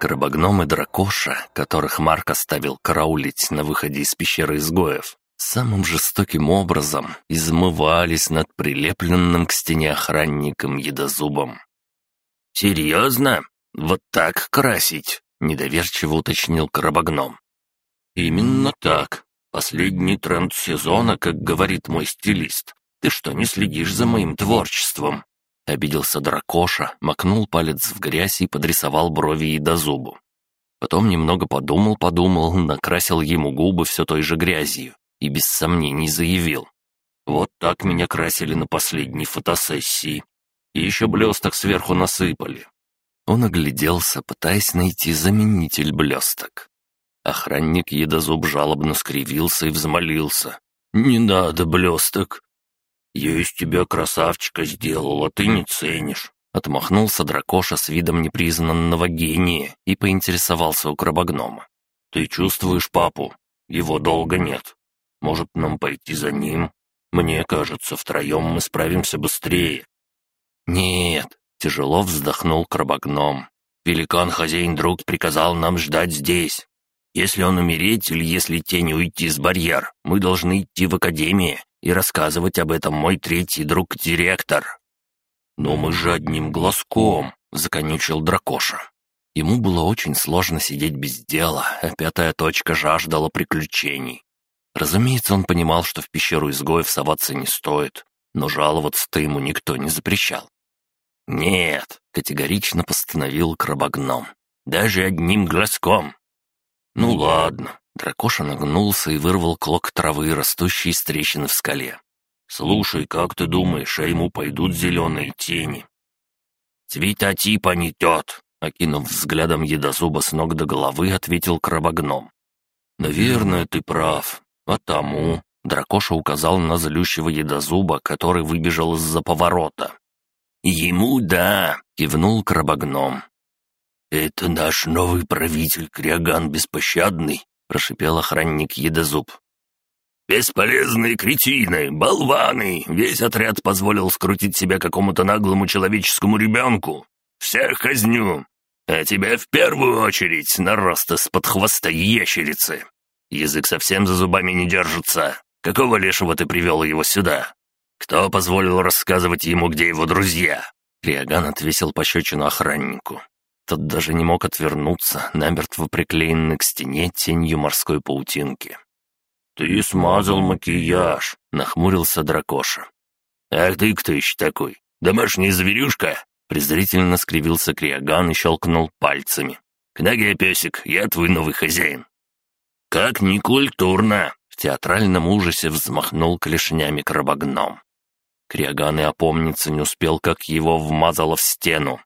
Крабогном и дракоша, которых Марк оставил караулить на выходе из пещеры изгоев, самым жестоким образом измывались над прилепленным к стене охранником едозубом. «Серьезно? Вот так красить?» — недоверчиво уточнил крабогном. «Именно так. Последний тренд сезона, как говорит мой стилист. Ты что, не следишь за моим творчеством?» Обиделся дракоша, макнул палец в грязь и подрисовал брови и до зубу. Потом немного подумал-подумал, накрасил ему губы все той же грязью и без сомнений заявил. «Вот так меня красили на последней фотосессии. И еще блесток сверху насыпали». Он огляделся, пытаясь найти заменитель блесток. Охранник едозуб жалобно скривился и взмолился. «Не надо блесток. «Я из тебя красавчика сделал, а ты не ценишь». Отмахнулся дракоша с видом непризнанного гения и поинтересовался у крабогнома. «Ты чувствуешь папу? Его долго нет. Может, нам пойти за ним? Мне кажется, втроем мы справимся быстрее». «Нет», — тяжело вздохнул крабогном. «Великан-хозяин-друг приказал нам ждать здесь. Если он умереть или если тень уйти с барьер, мы должны идти в академию и рассказывать об этом мой третий друг-директор». «Но мы же одним глазком», — законючил дракоша. Ему было очень сложно сидеть без дела, а пятая точка жаждала приключений. Разумеется, он понимал, что в пещеру изгоев соваться не стоит, но жаловаться-то ему никто не запрещал. «Нет», — категорично постановил крабогном, — «даже одним глазком». «Ну ладно, Дракоша нагнулся и вырвал клок травы, растущий из трещины в скале. «Слушай, как ты думаешь, а ему пойдут зеленые тени?» «Цвета типа не тет», — окинув взглядом едозуба с ног до головы, ответил крабогном. «Наверное, ты прав. А тому...» Дракоша указал на злющего едозуба, который выбежал из-за поворота. «Ему да», — кивнул крабогном. «Это наш новый правитель Криаган Беспощадный», прошипел охранник Едозуб. «Бесполезные кретины, болваны! Весь отряд позволил скрутить себя какому-то наглому человеческому ребенку. Всех казню! А тебя в первую очередь, нарост из-под хвоста ящерицы! Язык совсем за зубами не держится. Какого лешего ты привел его сюда? Кто позволил рассказывать ему, где его друзья?» Криаган отвесил пощечину охраннику. Тот даже не мог отвернуться, намертво приклеенный к стене тенью морской паутинки. «Ты смазал макияж», — нахмурился дракоша. «Ах ты кто еще такой? Домашняя зверюшка?» Презрительно скривился Криаган и щелкнул пальцами. «К ноге, песик, я твой новый хозяин». «Как некультурно!» — в театральном ужасе взмахнул клешнями крабогном. Криаган и опомниться не успел, как его вмазало в стену.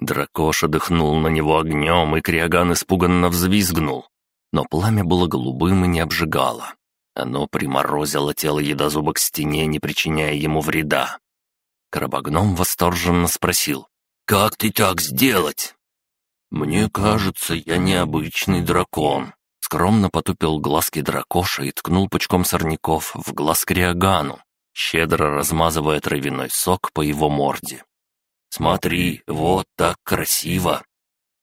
Дракоша дыхнул на него огнем, и Криаган испуганно взвизгнул. Но пламя было голубым и не обжигало. Оно приморозило тело едозуба к стене, не причиняя ему вреда. Крабогном восторженно спросил, «Как ты так сделать?» «Мне кажется, я необычный дракон», — скромно потупил глазки дракоша и ткнул пучком сорняков в глаз Криагану, щедро размазывая травяной сок по его морде. «Смотри, вот так красиво!»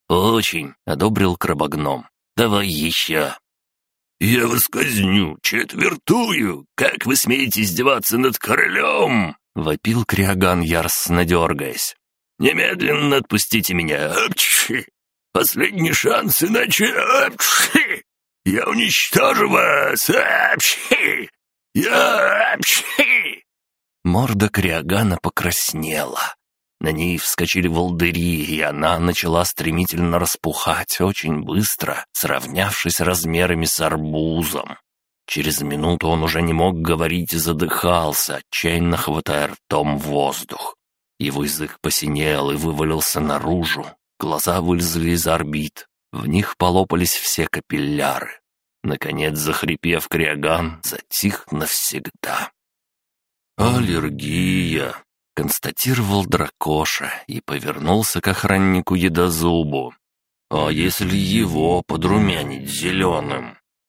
«Очень!» — одобрил крабогном. «Давай еще!» «Я вас казню, четвертую! Как вы смеете издеваться над королем?» — вопил Криаган, яростно дергаясь. «Немедленно отпустите меня! Апчхи! Последний шанс, иначе... Апчхи! Я уничтожу вас! Апчхи! Я... Апчхи!» Морда Криагана покраснела. На ней вскочили волдыри, и она начала стремительно распухать очень быстро, сравнявшись размерами с арбузом. Через минуту он уже не мог говорить и задыхался, отчаянно хватая ртом воздух. Его язык посинел и вывалился наружу, глаза вылезли из орбит, в них полопались все капилляры. Наконец, захрипев криаган, затих навсегда. «Аллергия!» Констатировал дракоша и повернулся к охраннику едозубу. «А если его подрумянить зеленым?»